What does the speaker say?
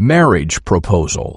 Marriage proposal.